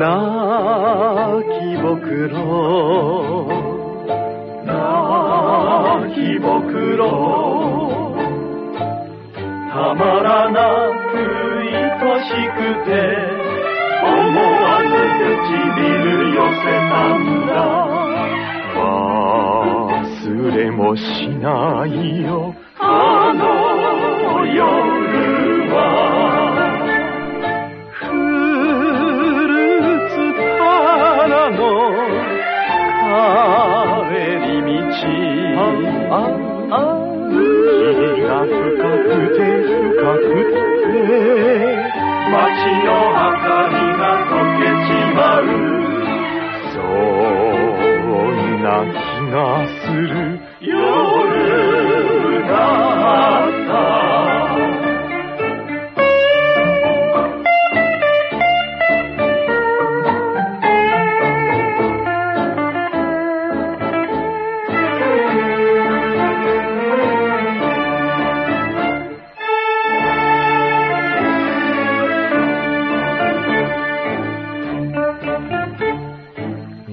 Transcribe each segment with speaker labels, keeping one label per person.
Speaker 1: 泣きぼくろ。
Speaker 2: 泣きぼくろ。たまらなく愛しくて思わず唇寄せたんだ。
Speaker 1: 忘れもしないよ。
Speaker 2: あの夜はああ
Speaker 1: 日が深くて深くて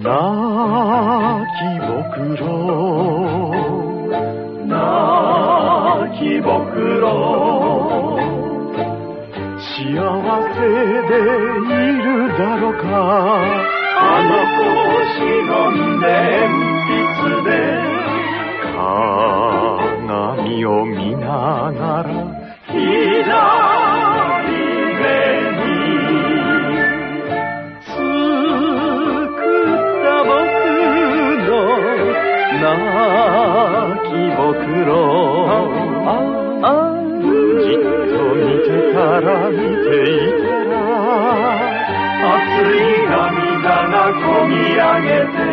Speaker 1: きぼくろ
Speaker 2: 泣きぼくろ
Speaker 1: 幸せでいるだろうか。
Speaker 2: あの子を忍んで鉛筆で
Speaker 1: きぼくろじっと見てたら見ていたら
Speaker 2: 熱い涙がこみ上げて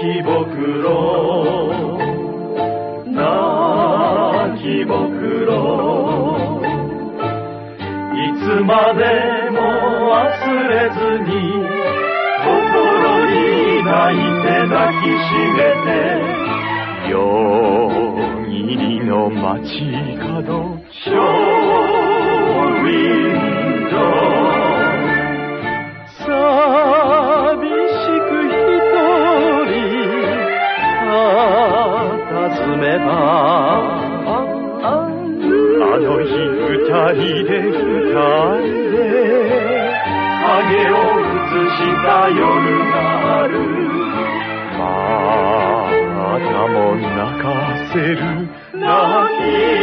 Speaker 2: きぼくろ泣きぼくろいつまでも忘れずに心に泣いて抱きしめて
Speaker 1: 夜霧の街角の日二人で二人で
Speaker 2: 影を映した夜がある。
Speaker 1: またも泣かせる。
Speaker 2: 泣き